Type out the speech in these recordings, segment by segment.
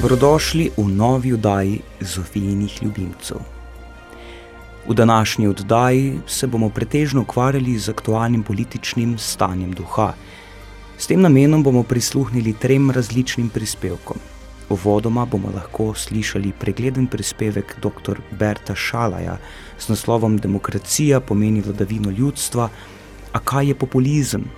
Dobrodošli v novi oddaji Zofijinih ljubimcev. V današnji oddaji se bomo pretežno ukvarjali z aktualnim političnim stanjem duha. S tem namenom bomo prisluhnili trem različnim prispevkom. Uvodoma bomo lahko slišali pregleden prispevek dr. Berta Šalaja s naslovom Demokracija pomeni vladavino ljudstva, a kaj je populizem?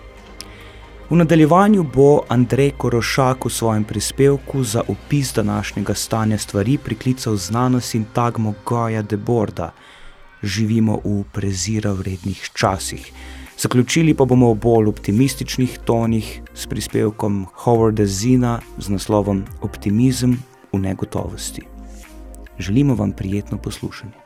V nadaljevanju bo Andrej Korošak v svojem prispevku za opis današnjega stanja stvari priklical znanost in tagmo Goja de Borda. Živimo v prezira vrednih časih. Zaključili pa bomo v bolj optimističnih tonih s prispevkom Howarda Zina z naslovom Optimizem v negotovosti. Želimo vam prijetno poslušanje.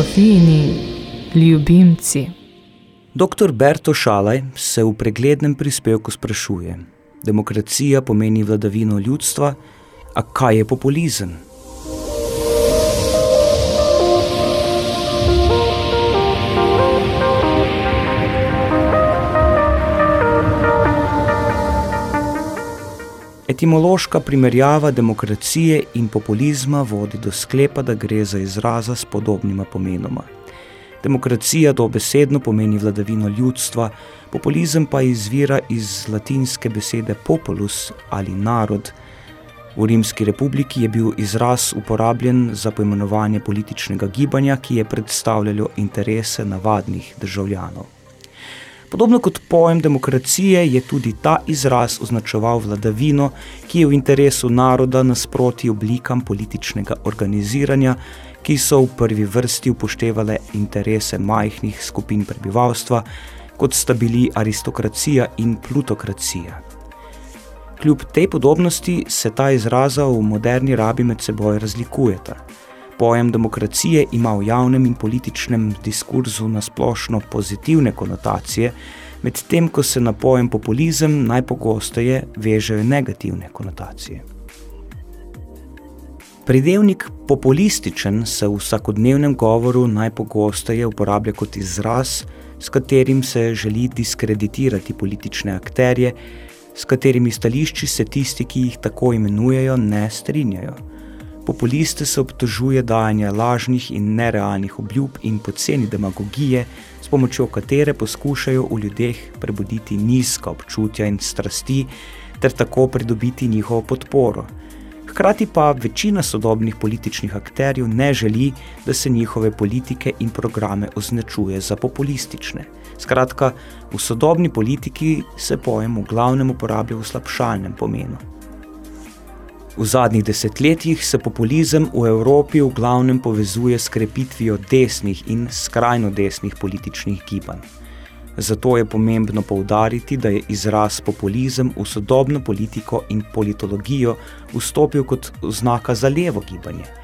Zofini, ljubimci. Dr. Berto Šalaj se v preglednem prispevku sprašuje: Demokracija pomeni vladavino ljudstva, a kaj je populizem? Etimološka primerjava demokracije in populizma vodi do sklepa, da gre za izraza s podobnima pomenoma. Demokracija dobesedno pomeni vladavino ljudstva, populizem pa izvira iz latinske besede populus ali narod. V Rimski republiki je bil izraz uporabljen za poimenovanje političnega gibanja, ki je predstavljalo interese navadnih državljanov. Podobno kot pojem demokracije je tudi ta izraz označeval vladavino, ki je v interesu naroda nasproti oblikam političnega organiziranja, ki so v prvi vrsti upoštevale interese majhnih skupin prebivalstva, kot sta bili aristokracija in plutokracija. Kljub tej podobnosti se ta izraza v moderni rabi med seboj razlikujeta. Pojem demokracije ima v javnem in političnem diskurzu nasplošno pozitivne konotacije, medtem ko se na pojem populizem najpogosteje vežejo negativne konotacije. Pridevnik populističen se v vsakodnevnem govoru najpogosteje uporablja kot izraz, s katerim se želi diskreditirati politične akterje, s katerimi stališči se tisti, ki jih tako imenujejo, ne strinjajo. Populiste se obtožuje dajanja lažnih in nerealnih obljub in poceni demagogije, s pomočjo katere poskušajo v ljudeh prebuditi nizka občutja in strasti ter tako pridobiti njihovo podporo. Hkrati pa večina sodobnih političnih akterjev ne želi, da se njihove politike in programe označuje za populistične. Skratka, v sodobni politiki se pojem v glavnem uporablja v slabšalnem pomenu. V zadnjih desetletjih se populizem v Evropi v glavnem povezuje s krepitvijo desnih in skrajno desnih političnih gibanj. Zato je pomembno poudariti, da je izraz populizem v sodobno politiko in politologijo vstopil kot znaka za levo gibanje –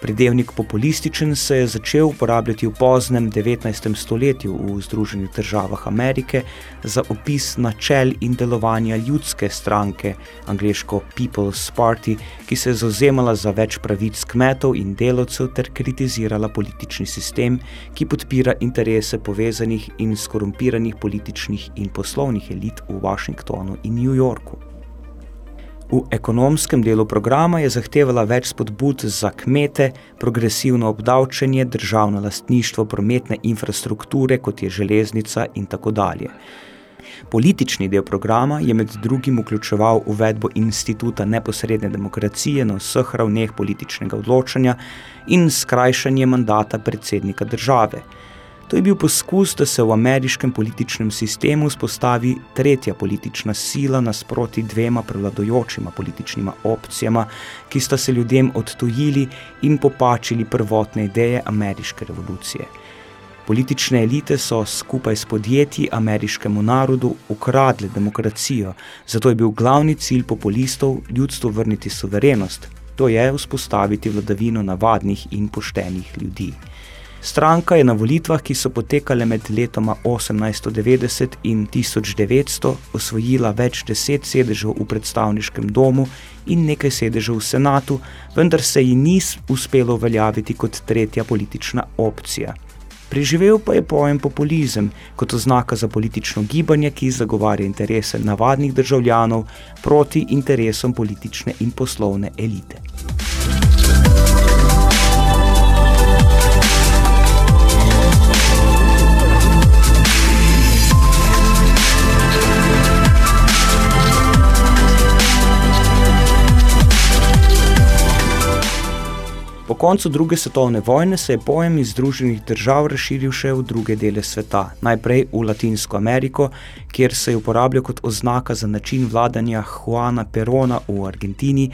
Pridevnik populističen se je začel uporabljati v poznem 19. stoletju v Združenih državah Amerike za opis načel in delovanja ljudske stranke, angliško People's Party, ki se je zauzemala za več pravic kmetov in delovcev ter kritizirala politični sistem, ki podpira interese povezanih in skorumpiranih političnih in poslovnih elit v Washingtonu in New Yorku. V ekonomskem delu programa je zahtevala več spodbud za kmete, progresivno obdavčenje, državno lastništvo prometne infrastrukture, kot je železnica in tako dalje. Politični del programa je med drugim vključeval uvedbo instituta neposredne demokracije na vseh ravneh političnega odločanja in skrajšanje mandata predsednika države – To je bil poskus, da se v ameriškem političnem sistemu spostavi tretja politična sila nasproti dvema prevladojočima političnima opcijama, ki sta se ljudem odtujili in popačili prvotne ideje ameriške revolucije. Politične elite so skupaj s podjetji ameriškemu narodu ukradle demokracijo, zato je bil glavni cilj populistov ljudstvu vrniti suverenost, to je vzpostaviti vladavino navadnih in poštenih ljudi. Stranka je na volitvah, ki so potekale med letoma 1890 in 1900, osvojila več deset sedežev v predstavniškem domu in nekaj sedežev v senatu, vendar se ji ni uspelo uveljaviti kot tretja politična opcija. Preživel pa je pojem populizem kot oznaka za politično gibanje, ki zagovarja interese navadnih državljanov proti interesom politične in poslovne elite. Po koncu druge svetovne vojne se je pojem iz Združenih držav razširil še v druge dele sveta, najprej v Latinsko Ameriko, kjer se je uporabljal kot oznaka za način vladanja Juana Perona v Argentini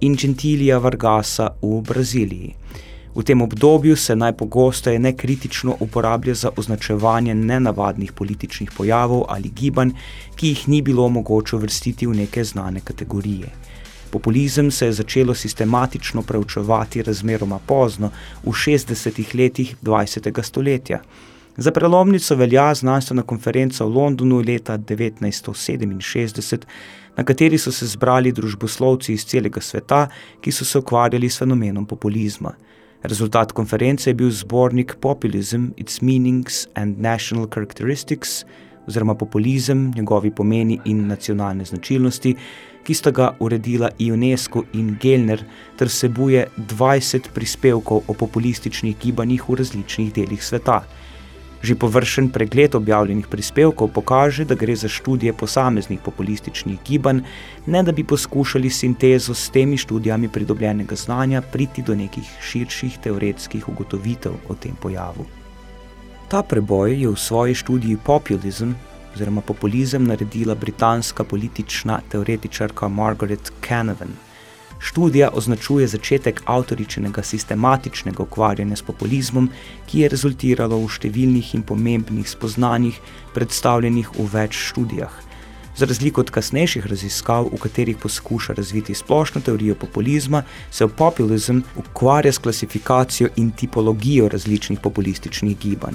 in Gentilija Vargasa v Braziliji. V tem obdobju se najpogosteje nekritično uporablja za označevanje nenavadnih političnih pojavov ali gibanj, ki jih ni bilo mogoče vrstiti v neke znane kategorije. Populizem se je začelo sistematično preučevati razmeroma pozno, v 60 letih 20. stoletja. Za prelomnico velja znanstvena konferenca v Londonu leta 1967, na kateri so se zbrali družboslovci iz celega sveta, ki so se ukvarjali s fenomenom populizma. Rezultat konference je bil zbornik Populism, Its Meanings and National Characteristics, oziroma populizem, njegovi pomeni in nacionalne značilnosti, ki sta ga uredila UNESCO in Gelner, ter sebuje 20 prispevkov o populističnih gibanjih v različnih delih sveta. Že površen pregled objavljenih prispevkov pokaže, da gre za študije posameznih populističnih gibanj, ne da bi poskušali sintezo s temi študijami pridobljenega znanja priti do nekih širših teoretskih ugotovitev o tem pojavu. Ta preboj je v svoji študiji Populism oziroma populizem naredila britanska politična teoretičarka Margaret Canavan. Študija označuje začetek avtoričenega sistematičnega ukvarjanja s populizmom, ki je rezultiralo v številnih in pomembnih spoznanjih, predstavljenih v več študijah. Za razliko od kasnejših raziskav, v katerih poskuša razviti splošno teorijo populizma, se populizem ukvarja s klasifikacijo in tipologijo različnih populističnih gibanj.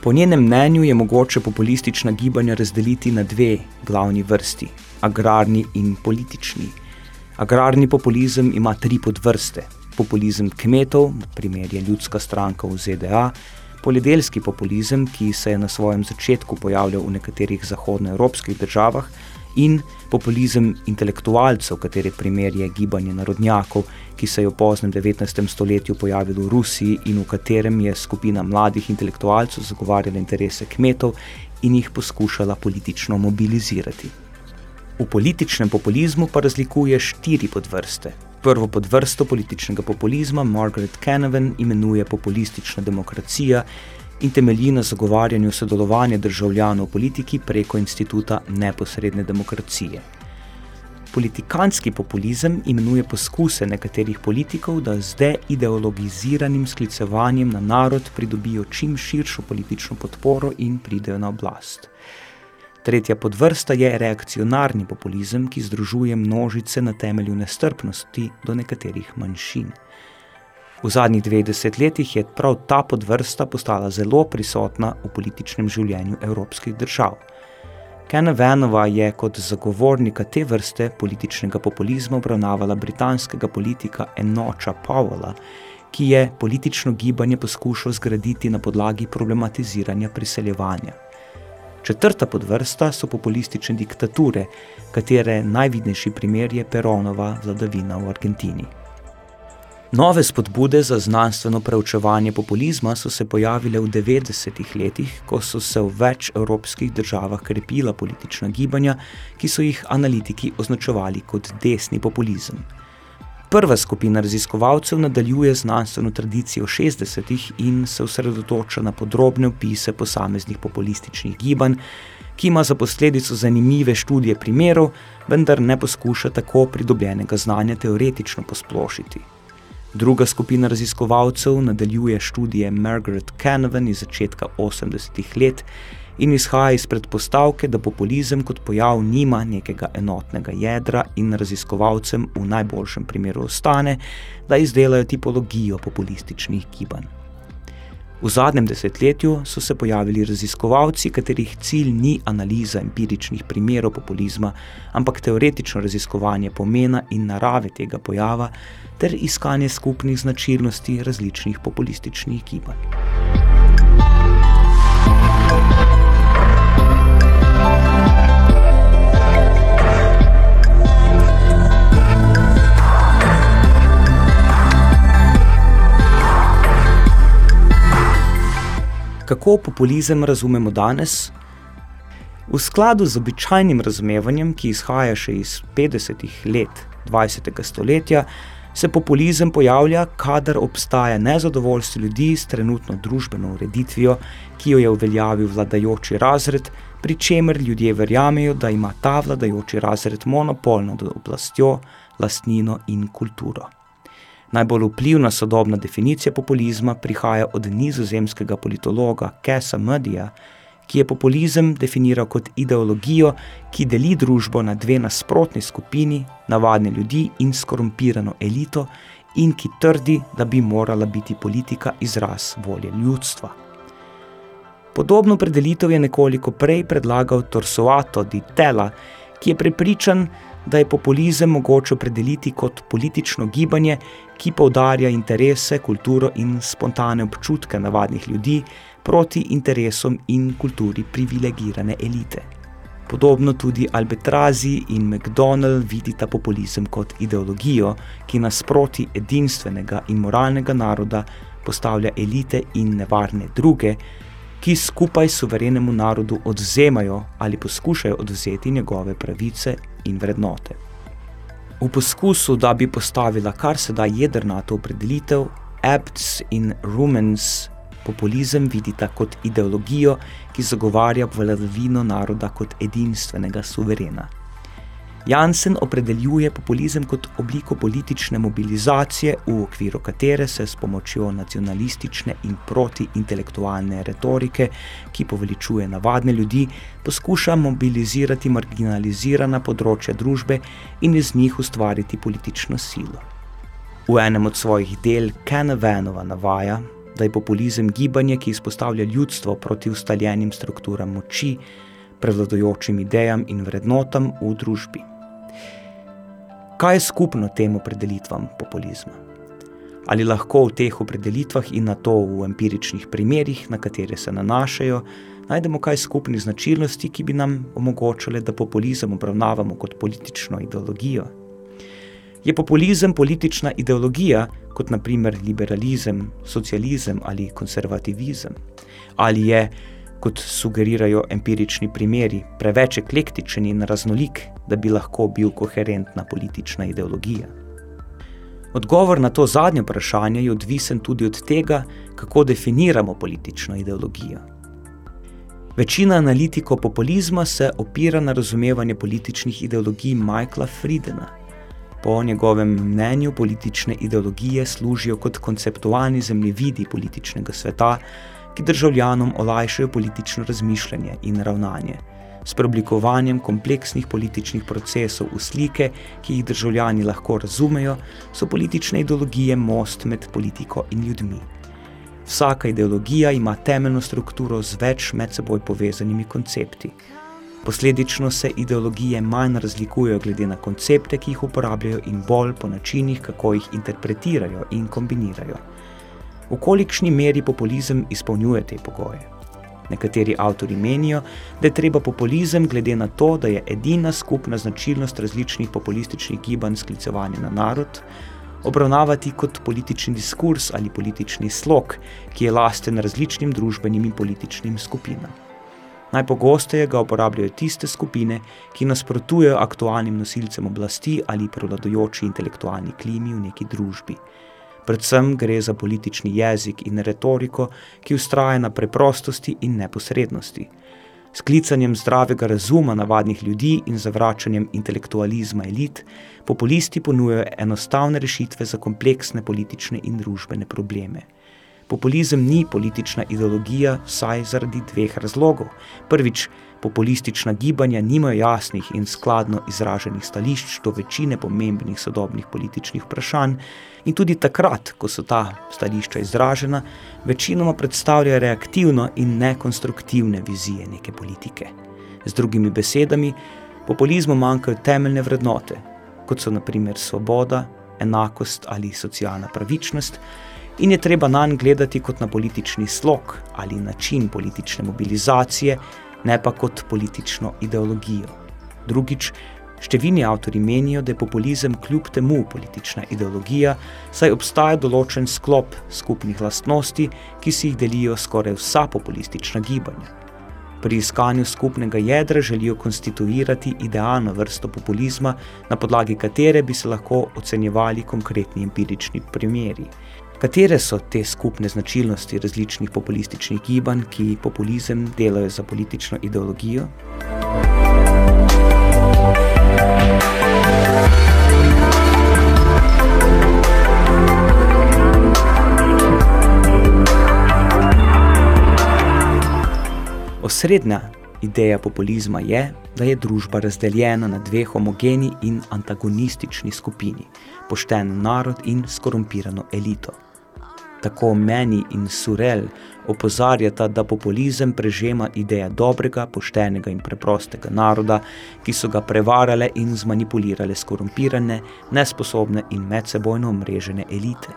Po njenem mnenju je mogoče populistična gibanja razdeliti na dve glavni vrsti, agrarni in politični. Agrarni populizem ima tri podvrste. Populizem kmetov, primer je ljudska stranka v ZDA, poljedelski populizem, ki se je na svojem začetku pojavljal v nekaterih zahodnoevropskih državah, in populizem intelektualcev, katere primer je gibanje narodnjakov, ki se je v poznem 19. stoletju pojavil v Rusiji in v katerem je skupina mladih intelektualcev zagovarjala interese kmetov in jih poskušala politično mobilizirati. V političnem populizmu pa razlikuje štiri podvrste. Prvo podvrsto političnega populizma Margaret Canavan imenuje populistična demokracija in temelji na zagovarjanju sodelovanja državljanov v politiki preko instituta neposredne demokracije. Politikanski populizem imenuje poskuse nekaterih politikov, da z deideologiziranim sklicevanjem na narod pridobijo čim širšo politično podporo in pridejo na oblast. Tretja podvrsta je reakcionarni populizem, ki združuje množice na temelju nestrpnosti do nekaterih manjšin. V zadnjih dveh desetletjih je prav ta podvrsta postala zelo prisotna v političnem življenju evropskih držav. Kena Venova je kot zagovornika te vrste političnega populizma obravnavala britanskega politika Enoča Powella, ki je politično gibanje poskušal zgraditi na podlagi problematiziranja priseljevanja. Četrta podvrsta so populistične diktature, katere najvidnejši primer je Peronova vladavina v Argentini. Nove spodbude za znanstveno preučevanje populizma so se pojavile v 90-ih letih, ko so se v več evropskih državah krepila politična gibanja, ki so jih analitiki označevali kot desni populizem. Prva skupina raziskovalcev nadaljuje znanstveno tradicijo 60-ih in se osredotoča na podrobne opise posameznih populističnih gibanj, ki ima za posledico zanimive študije primerov, vendar ne poskuša tako pridobljenega znanja teoretično posplošiti. Druga skupina raziskovalcev nadaljuje študije Margaret Canavan iz začetka 80-ih let in izhaja iz predpostavke, da populizem kot pojav nima nekega enotnega jedra in raziskovalcem v najboljšem primeru ostane, da izdelajo tipologijo populističnih gibanj. V zadnjem desetletju so se pojavili raziskovalci, katerih cilj ni analiza empiričnih primerov populizma, ampak teoretično raziskovanje pomena in narave tega pojava ter iskanje skupnih značilnosti različnih populističnih gibanj. Kako populizem razumemo danes? V skladu z običajnim razumevanjem, ki izhaja še iz 50-ih let 20. stoletja, se populizem pojavlja, kadar obstaja nezadovoljstvo ljudi s trenutno družbeno ureditvijo, ki jo je uveljavil vladajoči razred, pri čemer ljudje verjamejo, da ima ta vladajoči razred monopol nad oblastjo, lastnino in kulturo. Najbolj vplivna sodobna definicija populizma prihaja od nizozemskega politologa Kessa Mudija, ki je populizem definiral kot ideologijo, ki deli družbo na dve nasprotni skupini, navadne ljudi in skorumpirano elito, in ki trdi, da bi morala biti politika izraz volje ljudstva. Podobno predelitev je nekoliko prej predlagal Torsoato di Tela, ki je prepričan, da je populizem mogoče opredeliti kot politično gibanje, ki poudarja interese, kulturo in spontane občutke navadnih ljudi proti interesom in kulturi privilegirane elite. Podobno tudi Albetrazi in McDonald vidita populizem kot ideologijo, ki nasproti edinstvenega in moralnega naroda postavlja elite in nevarne druge, ki skupaj suverenemu narodu odzemajo ali poskušajo odvzeti njegove pravice in vrednote. V poskusu, da bi postavila kar se da jedrnato opredelitev, Abts in Rumens populizem vidita kot ideologijo, ki zagovarja vladavino naroda kot edinstvenega suverena. Jansen opredeljuje populizem kot obliko politične mobilizacije, v okviru katere se s pomočjo nacionalistične in protiintelektualne retorike, ki poveličuje navadne ljudi, poskuša mobilizirati marginalizirana področja družbe in iz njih ustvariti politično silo. V enem od svojih del Canavanova navaja, da je populizem gibanje, ki izpostavlja ljudstvo proti ustaljenim strukturam moči, prevladojočim idejam in vrednotam v družbi. Kaj je skupno tem opredelitvam populizma? Ali lahko v teh opredelitvah in na to v empiričnih primerih, na katere se nanašajo, najdemo kaj skupnih značilnosti, ki bi nam omogočale, da populizem obravnavamo kot politično ideologijo? Je populizem politična ideologija, kot naprimer liberalizem, socializem ali konservativizem? Ali je kot sugerirajo empirični primeri, preveč eklektičen in raznolik, da bi lahko bil koherentna politična ideologija. Odgovor na to zadnje vprašanje je odvisen tudi od tega, kako definiramo politično ideologijo. Večina analitikov populizma se opira na razumevanje političnih ideologij Michaela Friedena. Po njegovem mnenju politične ideologije služijo kot konceptualni zemljevidi političnega sveta, ki državljanom olajšajo politično razmišljanje in ravnanje, s preoblikovanjem kompleksnih političnih procesov v slike, ki jih državljani lahko razumejo, so politične ideologije most med politiko in ljudmi. Vsaka ideologija ima temeljno strukturo z več med seboj povezanimi koncepti. Posledično se ideologije manj razlikujejo glede na koncepte, ki jih uporabljajo in bolj po načinih, kako jih interpretirajo in kombinirajo v kolikšni meri populizem izpolnjuje te pogoje. Nekateri avtori menijo, da je treba populizem, glede na to, da je edina skupna značilnost različnih populističnih gibanj sklicevanje na narod, obravnavati kot politični diskurs ali politični slog, ki je lasten različnim družbenim in političnim skupinam. Najpogosteje ga uporabljajo tiste skupine, ki nasprotujejo aktualnim nosilcem oblasti ali prevladojoči intelektualni klimi v neki družbi, Predvsem gre za politični jezik in retoriko, ki ustraja na preprostosti in neposrednosti. S klicanjem zdravega razuma navadnih ljudi in zavračanjem intelektualizma elit, populisti ponujajo enostavne rešitve za kompleksne politične in družbene probleme. Populizem ni politična ideologija, saj zaradi dveh razlogov. Prvič, populistična gibanja nimajo jasnih in skladno izraženih stališč do večine pomembnih sodobnih političnih vprašanj in tudi takrat, ko so ta stališča izražena, večinoma predstavljajo reaktivno in nekonstruktivne vizije neke politike. Z drugimi besedami, populizmu manjkajo temeljne vrednote, kot so naprimer svoboda, enakost ali socialna pravičnost, in je treba na nj gledati kot na politični slog ali način politične mobilizacije, ne pa kot politično ideologijo. Drugič, številni avtori menijo, da je populizem kljub temu politična ideologija, saj obstaja določen sklop skupnih lastnosti, ki si jih delijo skoraj vsa populistična gibanja. Pri iskanju skupnega jedra želijo konstituirati idealno vrsto populizma, na podlagi katere bi se lahko ocenjevali konkretni empirični primeri. Katere so te skupne značilnosti različnih populističnih gibanj, ki populizem delajo za politično ideologijo? Osrednja ideja populizma je, da je družba razdeljena na dve homogeni in antagonistični skupini, pošten narod in skorumpirano elito. Tako meni in Surel opozarjata, da populizem prežema ideja dobrega, poštenega in preprostega naroda, ki so ga prevarale in zmanipulirale skorumpirane, nesposobne in medsebojno omrežene elite.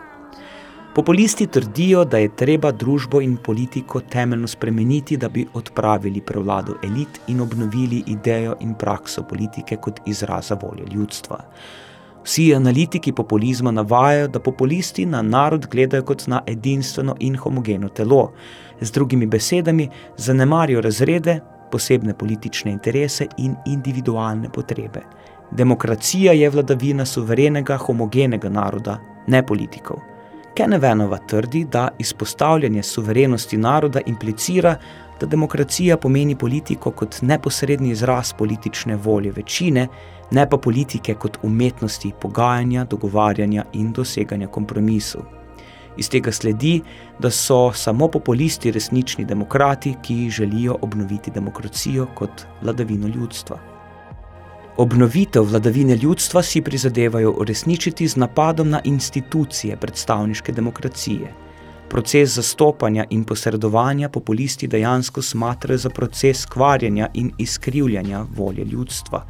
Populisti trdijo, da je treba družbo in politiko temeljno spremeniti, da bi odpravili prevlado elit in obnovili idejo in prakso politike kot izraza volje ljudstva. Vsi analitiki populizma navajajo, da populisti na narod gledajo kot na edinstveno in homogeno telo, z drugimi besedami zanemarijo razrede, posebne politične interese in individualne potrebe. Demokracija je vladavina suverenega, homogenega naroda, ne politikov. Kenevenova trdi, da izpostavljanje suverenosti naroda implicira, da demokracija pomeni politiko kot neposredni izraz politične volje večine, ne pa politike kot umetnosti pogajanja, dogovarjanja in doseganja kompromisov. Iz tega sledi, da so samo populisti resnični demokrati, ki želijo obnoviti demokracijo kot vladavino ljudstva. Obnovitev vladavine ljudstva si prizadevajo uresničiti z napadom na institucije predstavniške demokracije. Proces zastopanja in posredovanja populisti dejansko smatrajo za proces kvarjenja in izkrivljanja volje ljudstva.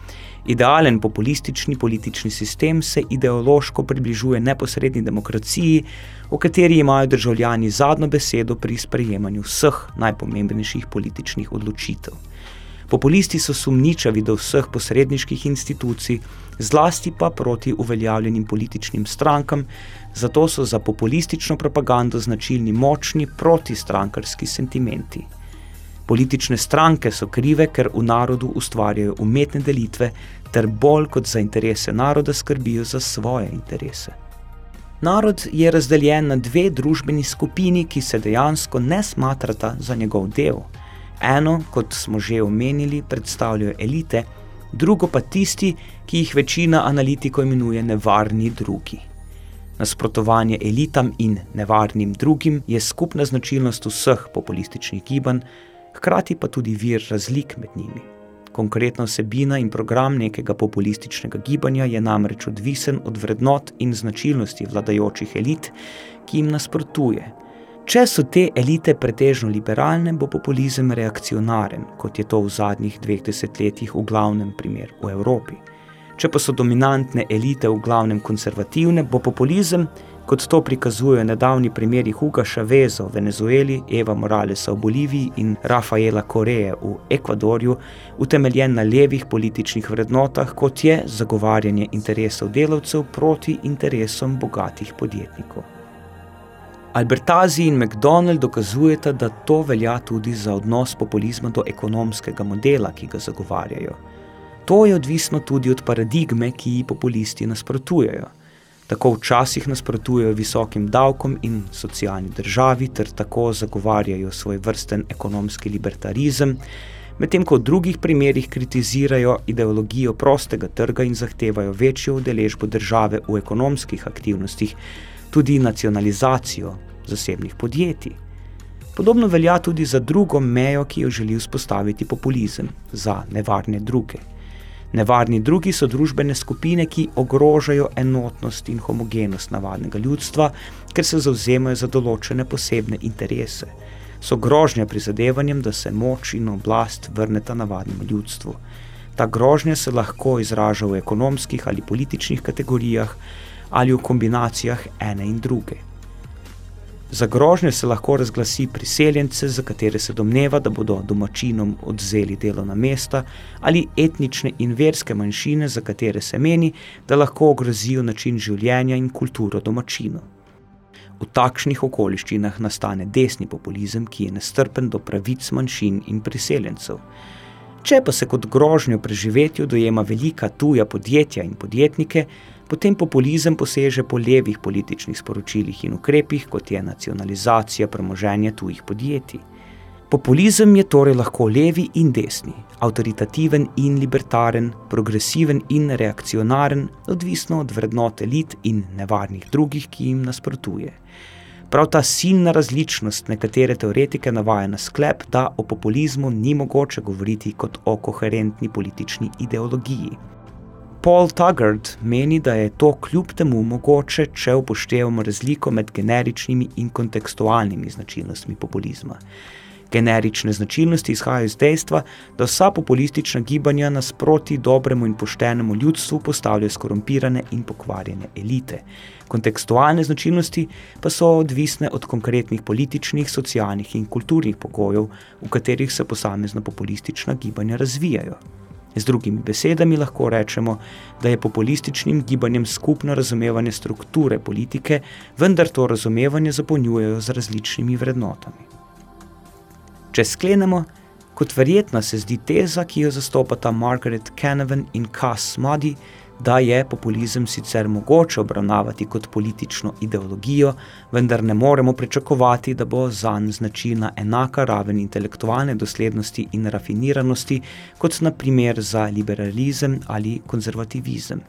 Idealen populistični politični sistem se ideološko približuje neposredni demokraciji, v kateri imajo državljani zadnjo besedo pri sprejemanju vseh najpomembnejših političnih odločitev. Populisti so sumničavi do vseh posredniških institucij, zlasti pa proti uveljavljenim političnim strankam, zato so za populistično propagando značilni močni protistrankarski sentimenti. Politične stranke so krive, ker v narodu ustvarjajo umetne delitve, ter bolj kot za interese naroda skrbijo za svoje interese. Narod je razdeljen na dve družbeni skupini, ki se dejansko ne smatrata za njegov del – Eno, kot smo že omenili, predstavljajo elite, drugo pa tisti, ki jih večina analitikov imenuje nevarni drugi. Nasprotovanje elitam in nevarnim drugim je skupna značilnost vseh populističnih gibanj, hkrati pa tudi vir razlik med njimi. Konkretna vsebina in program nekega populističnega gibanja je namreč odvisen od vrednot in značilnosti vladajočih elit, ki jim nasprotuje, Če so te elite pretežno liberalne, bo populizem reakcionaren, kot je to v zadnjih dveh desetletjih v glavnem primer v Evropi. Če pa so dominantne elite v glavnem konservativne, bo populizem, kot to prikazujejo nedavni primeri Huga Chaveza v Venezueli, Eva Moralesa v Boliviji in Rafaela Koreje v Ekvadorju, utemeljen na levih političnih vrednotah, kot je zagovarjanje interesov delavcev proti interesom bogatih podjetnikov. Albertazi in McDonald dokazujeta, da to velja tudi za odnos populizma do ekonomskega modela, ki ga zagovarjajo. To je odvisno tudi od paradigme, ki ji populisti nasprotujejo. Tako včasih nasprotujejo visokim davkom in socialni državi, ter tako zagovarjajo svoj vrsten ekonomski libertarizem, medtem ko v drugih primerih kritizirajo ideologijo prostega trga in zahtevajo večjo udeležbo države v ekonomskih aktivnostih, tudi nacionalizacijo zasebnih podjetij. Podobno velja tudi za drugo mejo, ki jo želi vzpostaviti populizem, za nevarne druge. Nevarni drugi so družbene skupine, ki ogrožajo enotnost in homogenost navadnega ljudstva, ker se zauzemajo za določene posebne interese. So grožnja prizadevanjem, da se moč in oblast vrneta navadnemu ljudstvu. Ta grožnja se lahko izraža v ekonomskih ali političnih kategorijah, ali v kombinacijah ene in druge. Za grožnje se lahko razglasi priseljence, za katere se domneva, da bodo domačinom odzeli delovna mesta, ali etnične in verske manjšine, za katere se meni, da lahko ogrozijo način življenja in kulturo domačino. V takšnih okoliščinah nastane desni populizem, ki je nestrpen do pravic manjšin in priseljencev. Če pa se kot grožnjo preživetju dojema velika tuja podjetja in podjetnike, potem populizem poseže po levih političnih sporočilih in ukrepih, kot je nacionalizacija premoženja tujih podjetij. Populizem je torej lahko levi in desni, avtoritativen in libertaren, progresiven in reakcionaren, odvisno od vrednot elit in nevarnih drugih, ki jim nasprotuje. Prav ta silna različnost nekatere teoretike navaja na sklep, da o populizmu ni mogoče govoriti kot o koherentni politični ideologiji. Paul Taggart meni, da je to kljub temu mogoče, če upoštevamo razliko med generičnimi in kontekstualnimi značilnostmi populizma. Generične značilnosti izhajajo iz dejstva, da vsa populistična gibanja nasproti dobremu in poštenemu ljudstvu postavljajo skorumpirane in pokvarjene elite. Kontekstualne značilnosti pa so odvisne od konkretnih političnih, socialnih in kulturnih pogojev, v katerih se posamezna populistična gibanja razvijajo. Z drugimi besedami lahko rečemo, da je populističnim gibanjem skupno razumevanje strukture politike, vendar to razumevanje zapolnjujejo z različnimi vrednotami. Če sklenemo, kot verjetna se zdi teza, ki jo zastopata Margaret Canavan in Cass Muddy, da je populizem sicer mogoče obravnavati kot politično ideologijo, vendar ne moremo pričakovati, da bo zanj značilna enaka raven intelektualne doslednosti in rafiniranosti, kot na primer za liberalizem ali konzervativizem.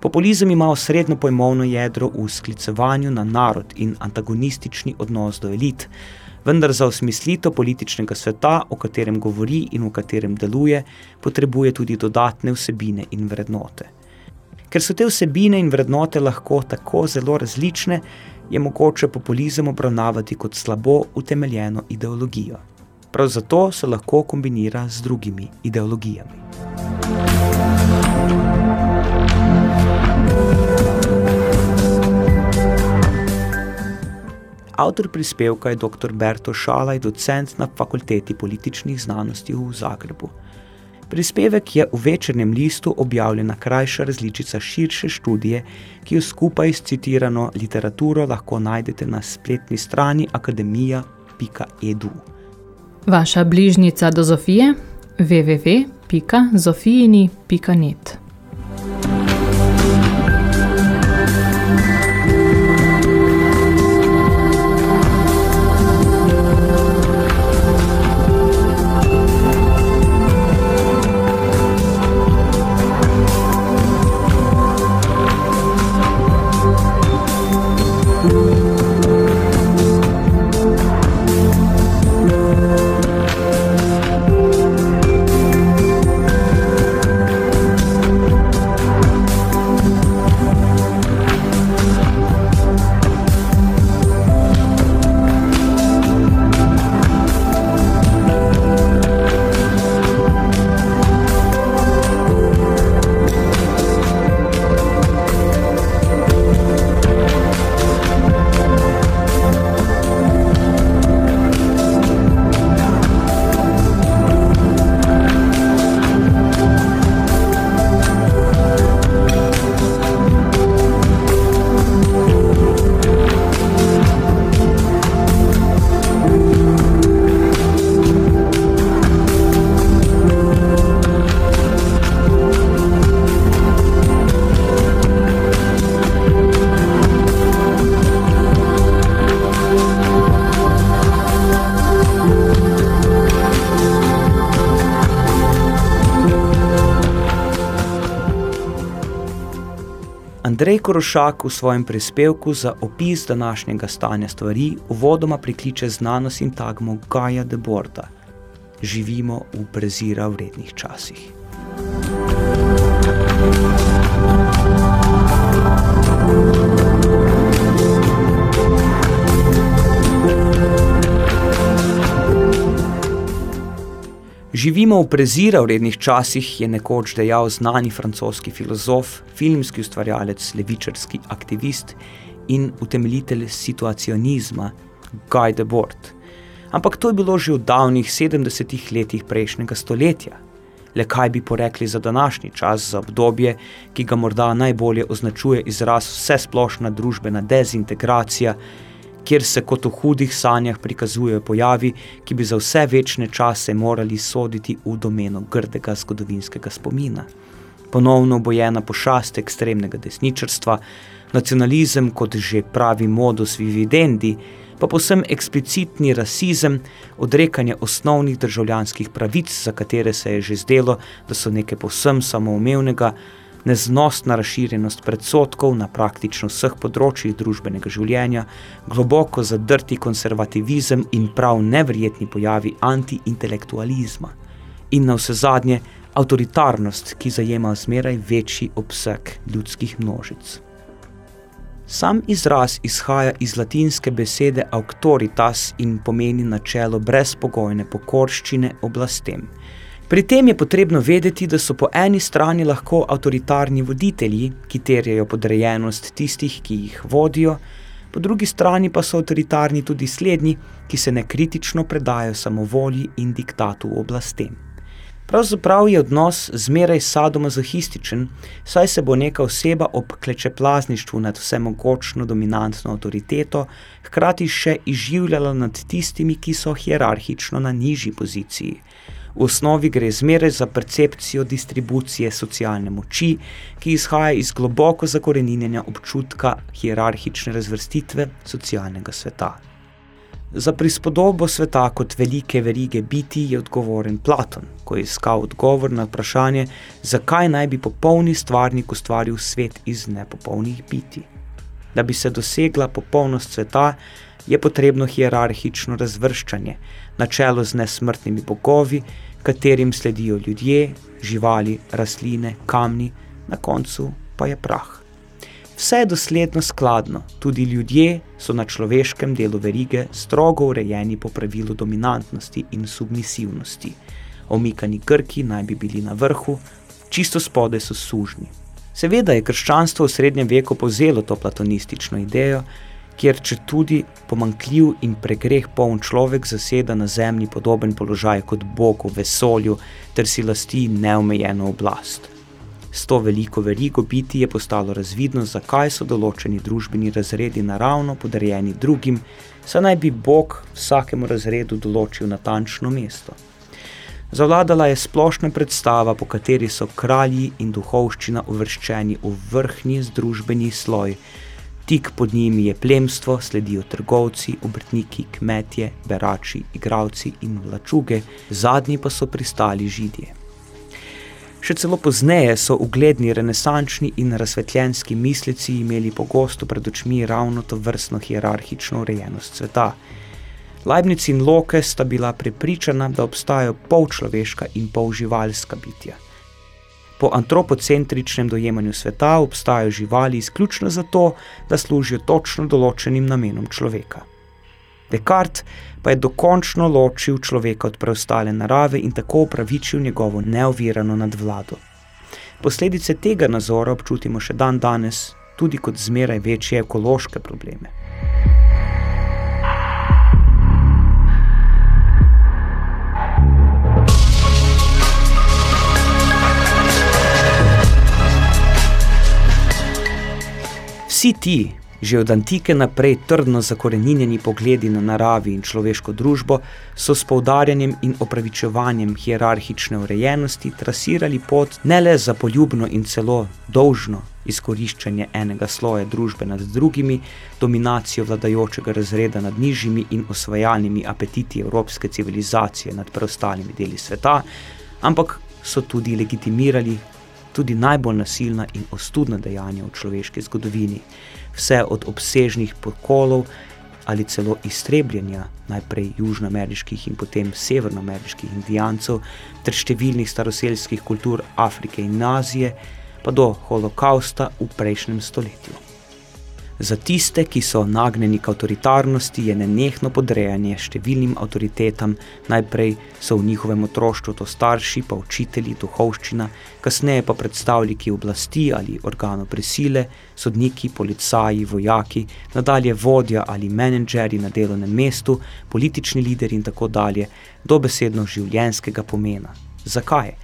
Populizem ima osrednjo pojmovno jedro v sklicevanju na narod in antagonistični odnos do elit, vendar za osmislitev političnega sveta, o katerem govori in v katerem deluje, potrebuje tudi dodatne vsebine in vrednote. Ker so te vsebine in vrednote lahko tako zelo različne, je mogoče populizem obravnavati kot slabo utemeljeno ideologijo. Prav zato se lahko kombinira z drugimi ideologijami. Avtor prispevka je dr. Berto Šalaj, docent na Fakulteti političnih znanosti v Zagrebu. Prispevek je v večernem listu objavljena krajša različica širše študije, ki jo skupaj s citirano literaturo lahko najdete na spletni strani akademija.edu. Vaša bližnica do Zofije www.zofijini.net Andrej Korošak v svojem prispevku za opis današnjega stanja stvari uvodoma prikliče znanost in tagmo Gaja de Borda. Živimo v prezira vrednih časih. Živimo v prezira vrednih časih, je nekoč dejal znani francoski filozof, filmski ustvarjalec, levičarski aktivist in utemeljitelj situacionizma Guy Debord. Ampak to je bilo že v davnih 70-ih letih prejšnjega stoletja. Le kaj bi porekli za današnji čas, za obdobje, ki ga morda najbolje označuje izraz vse splošna družbena dezintegracija, kjer se kot v hudih sanjah prikazujejo pojavi, ki bi za vse večne čase morali soditi v domeno grdega zgodovinskega spomina. Ponovno bojena pošast ekstremnega desničarstva, nacionalizem kot že pravi modus vivendi, pa posem eksplicitni rasizem, odrekanje osnovnih državljanskih pravic, za katere se je že zdelo, da so nekaj povsem samoumevnega, neznosna razširjenost predsotkov na praktično vseh področjih družbenega življenja, globoko zadrti konservativizem in prav neverjetni pojavi antiintelektualizma in na vse zadnje avtoritarnost, ki zajema zmeraj večji obseg ljudskih množic. Sam izraz izhaja iz latinske besede auctoritas in pomeni načelo brezpogojne pokorščine oblastem, Pri tem je potrebno vedeti, da so po eni strani lahko avtoritarni voditelji, ki terjajo podrejenost tistih, ki jih vodijo, po drugi strani pa so avtoritarni tudi slednji, ki se nekritično predajo samovolji in diktatu oblastem. Pravzaprav je odnos zmeraj sadomazohističen, saj se bo neka oseba ob klečeplazništvu nad vsemogočno dominantno avtoriteto hkrati še izživljala nad tistimi, ki so hierarhično na nižji poziciji, V osnovi gre zmeraj za percepcijo distribucije socialne moči, ki izhaja iz globoko zakoreninjenja občutka hierarhične razvrstitve socialnega sveta. Za prispodobo sveta kot velike verige biti je odgovoren Platon, ko je iskal odgovor na vprašanje, zakaj naj bi popolni stvarnik ustvaril svet iz nepopolnih biti. Da bi se dosegla popolnost sveta, je potrebno hierarhično razvrščanje, na čelo z nesmrtnimi bogovi, katerim sledijo ljudje, živali, rastline, kamni, na koncu pa je prah. Vse je dosledno skladno, tudi ljudje so na človeškem delu verige strogo urejeni po pravilu dominantnosti in submisivnosti. Omikani Grki naj bi bili na vrhu, čisto spode so sužni. Seveda je krščanstvo v srednjem veku povzelo to platonistično idejo, kjer če tudi pomankljiv in pregreh poln človek zaseda na zemlji podoben položaj kot Bog v vesolju ter si lasti neomejeno oblast. S to veliko verigo biti je postalo razvidno, zakaj so določeni družbeni razredi naravno podarjeni drugim, saj naj bi Bog vsakemu razredu določil natančno mesto. Zavladala je splošna predstava, po kateri so kralji in duhovščina uvrščeni v vrhnji združbeni sloj, Tik pod njimi je plemstvo, sledijo trgovci, obrtniki, kmetje, berači, igravci in vlačuge, zadnji pa so pristali židje. Še celo pozneje so ugledni renesančni in razsvetljenski mislici imeli pogosto pred očmi ravno to vrstno hierarhično urejenost sveta. Leibniz in Loke sta bila prepričana, da obstajajo polčloveška in polživalska bitja. Po antropocentričnem dojemanju sveta obstajajo živali izključno zato, da služijo točno določenim namenom človeka. Descartes pa je dokončno ločil človeka od preostale narave in tako upravičil njegovo neovirano nadvlado. Posledice tega nazora občutimo še dan danes, tudi kot zmeraj večje ekološke probleme. Vsi ti, že od antike naprej trdno zakorenjeni pogledi na naravi in človeško družbo, so s poudarjanjem in opravičevanjem hierarhične urejenosti trasirali pot ne le za poljubno in celo dolžno izkoriščanje enega sloja družbe nad drugimi, dominacijo vladajočega razreda nad nižjimi in osvajalnimi apetiti evropske civilizacije nad preostalimi deli sveta, ampak so tudi legitimirali tudi najbolj nasilna in ostudna dejanja v človeški zgodovini, vse od obsežnih pokolov ali celo iztrebljenja najprej južnoameriških in potem severnoameriških indijancev ter številnih staroselskih kultur Afrike in Azije, pa do holokausta v prejšnjem stoletju. Za tiste, ki so nagnjeni k avtoritarnosti, je nenehno podrejanje številnim avtoritetam, najprej so v njihovem otroštvu to starši, pa učitelji, duhovščina, kasneje pa predstavniki oblasti ali organov prisile, sodniki, policaji, vojaki, nadalje vodja ali menedžeri na delovnem mestu, politični lideri in tako dalje, dobesedno življenskega pomena. Zakaj?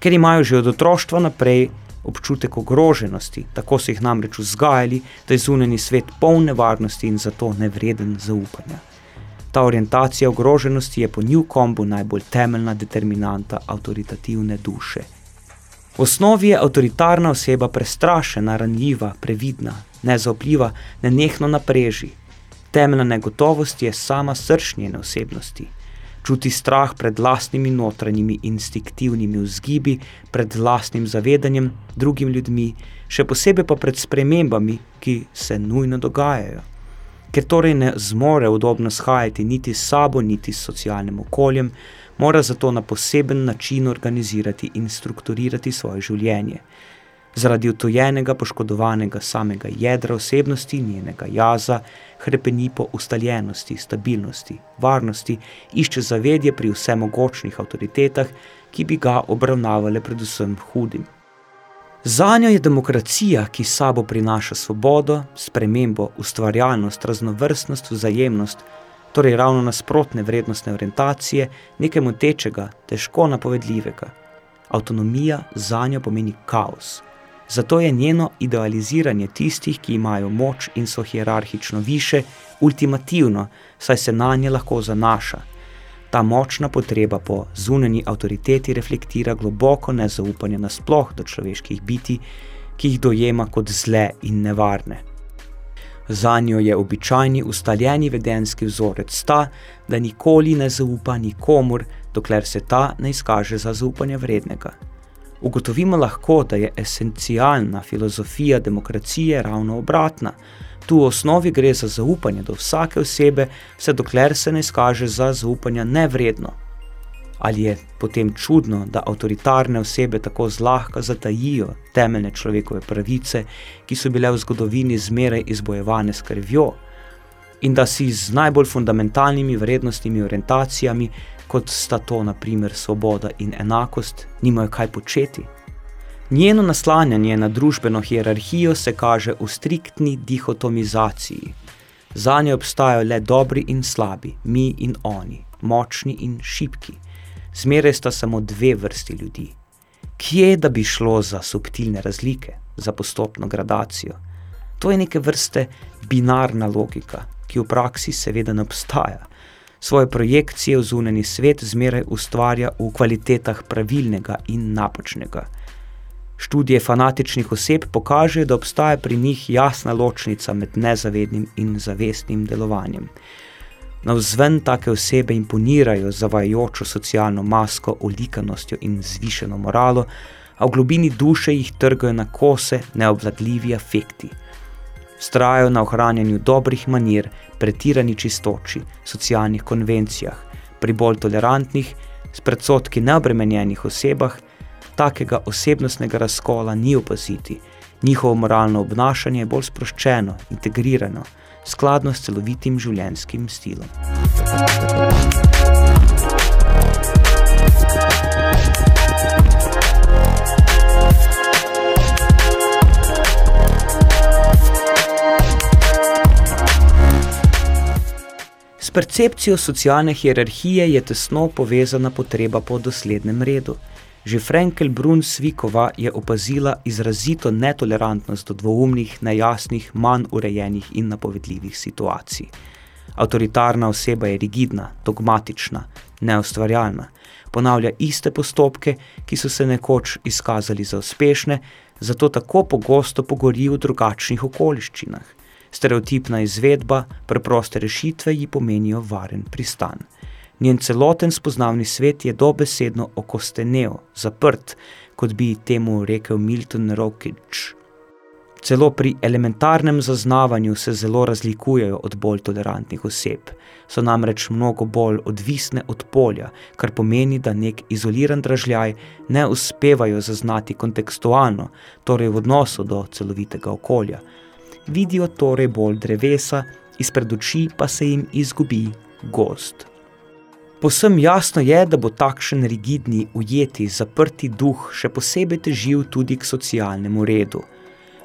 Ker imajo že od otroštva naprej občutek ogroženosti, tako so jih namreč vzgajali, da je zunani svet poln nevarnosti in zato nevreden zaupanja. Ta orientacija ogroženosti je po Newcombu najbolj temeljna determinanta avtoritativne duše. V osnovi je avtoritarna oseba prestrašena, ranljiva, previdna, nezaupljiva, nenehno napreži. Temeljna negotovost je sama srč njene osebnosti – čuti strah pred lastnimi notranjimi instinktivnimi vzgibi, pred lastnim zavedanjem drugim ljudmi, še posebej pa pred spremembami, ki se nujno dogajajo. Ker torej ne zmore udobno shajati niti s sabo, niti s socialnim okoljem, mora zato na poseben način organizirati in strukturirati svoje življenje zaradi utojenega, poškodovanega samega jedra osebnosti, njenega jaza, hrepeni po ustaljenosti, stabilnosti, varnosti, išče zavedje pri vsemogočnih avtoritetah, ki bi ga obravnavale predvsem hudim. Zanjo je demokracija, ki sabo prinaša svobodo, spremembo, ustvarjalnost, raznovrstnost, vzajemnost, torej ravno nasprotne vrednostne orientacije, nekaj motečega, težko napovedljivega. Avtonomija zanjo pomeni kaos – Zato je njeno idealiziranje tistih, ki imajo moč in so hierarhično više, ultimativno, saj se na nje lahko zanaša. Ta močna potreba po zunanji avtoriteti reflektira globoko nezaupanje nasploh do človeških biti, ki jih dojema kot zle in nevarne. Za njo je običajni ustaljeni vedenski vzorec ta, da nikoli ne zaupa nikomur, dokler se ta ne izkaže za zaupanje vrednega. Ugotovimo lahko, da je esencialna filozofija demokracije ravno obratna. Tu v osnovi gre za zaupanje do vsake osebe, vse dokler se ne izkaže za zaupanja nevredno. Ali je potem čudno, da avtoritarne osebe tako zlahka zatajijo temeljne človekove pravice, ki so bile v zgodovini zmeraj izbojevane s krvjo, in da si z najbolj fundamentalnimi vrednostnimi orientacijami, kot sta to na primer svoboda in enakost, nimajo kaj početi. Njeno naslanjanje na družbeno hierarhijo se kaže v striktni dihotomizaciji. Za njo obstajajo le dobri in slabi, mi in oni, močni in šipki – zmeraj sta samo dve vrsti ljudi. Kje da bi šlo za subtilne razlike, za postopno gradacijo? To je neke vrste binarna logika, ki v praksi seveda ne obstaja. Svoje projekcije v zunani svet zmeraj ustvarja v kvalitetah pravilnega in napačnega. Študije fanatičnih oseb pokažejo, da obstaja pri njih jasna ločnica med nezavednim in zavestnim delovanjem. Na vzven take osebe imponirajo zavajajočo socialno masko, olikanostjo in zvišeno moralo, a v globini duše jih trgajo na kose neobvladljivi afekti. Strajajo na ohranjanju dobrih manir, pretirani čistoči, socialnih konvencijah, pri bolj tolerantnih, s predsotki neobremenjenih osebah, takega osebnostnega razkola ni opaziti, njihovo moralno obnašanje je bolj sproščeno, integrirano, skladno s celovitim življenjskim stilom. S percepcijo socialne hierarhije je tesno povezana potreba po doslednem redu – Že Frenkel Brun Svikova je opazila izrazito netolerantnost do dvoumnih, nejasnih, manj urejenih in napovedljivih situacij. Avtoritarna oseba je rigidna, dogmatična, neustvarjalna, ponavlja iste postopke, ki so se nekoč izkazali za uspešne, zato tako pogosto pogori v drugačnih okoliščinah. Stereotipna izvedba, preproste rešitve ji pomenijo varen pristan. Njen celoten spoznavni svet je dobesedno okostenel, zaprt, kot bi temu rekel Milton Rokic. Celo pri elementarnem zaznavanju se zelo razlikujejo od bolj tolerantnih oseb. So namreč mnogo bolj odvisne od polja, kar pomeni, da nek izoliran dražljaj ne uspevajo zaznati kontekstualno, torej v odnosu do celovitega okolja. Vidijo torej bolj drevesa, izpred oči pa se jim izgubi gost. Posem jasno je, da bo takšen rigidni, ujeti, zaprti duh še posebej težil tudi k socialnemu redu.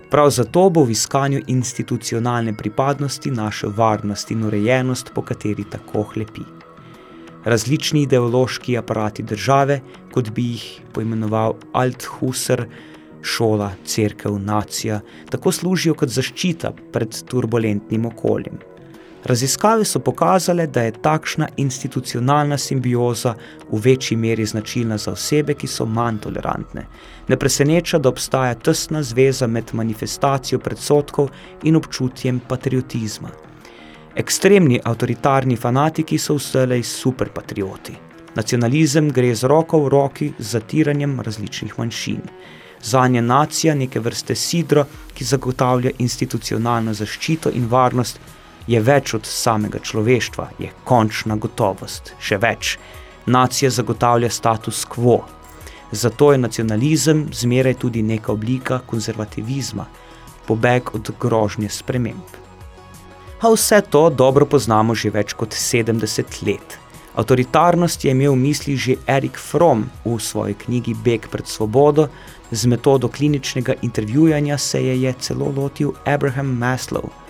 Prav zato bo v iskanju institucionalne pripadnosti naša varnost in urejenost, po kateri tako hlepi. Različni ideološki aparati države, kot bi jih poimenoval Althusser, šola, cerkev, nacija, tako služijo kot zaščita pred turbulentnim okoljem. Raziskave so pokazale, da je takšna institucionalna simbioza v večji meri značilna za osebe, ki so manj tolerantne. Ne preseneča, da obstaja tesna zveza med manifestacijo predsotkov in občutjem patriotizma. Ekstremni avtoritarni fanatiki so vselej superpatrioti. Nacionalizem gre z roko v roki z zatiranjem različnih manjšin. Zanje nacija neke vrste sidro, ki zagotavlja institucionalno zaščito in varnost je več od samega človeštva, je končna gotovost, še več. Nacija zagotavlja status quo. Zato je nacionalizem zmeraj tudi neka oblika konzervativizma, pobeg od grožnje sprememb. A vse to dobro poznamo že več kot 70 let. Avtoritarnost je imel v misli že Erik Fromm v svoji knjigi Beg pred svobodo, z metodo kliničnega intervjujanja se je, je celo lotil Abraham Maslow –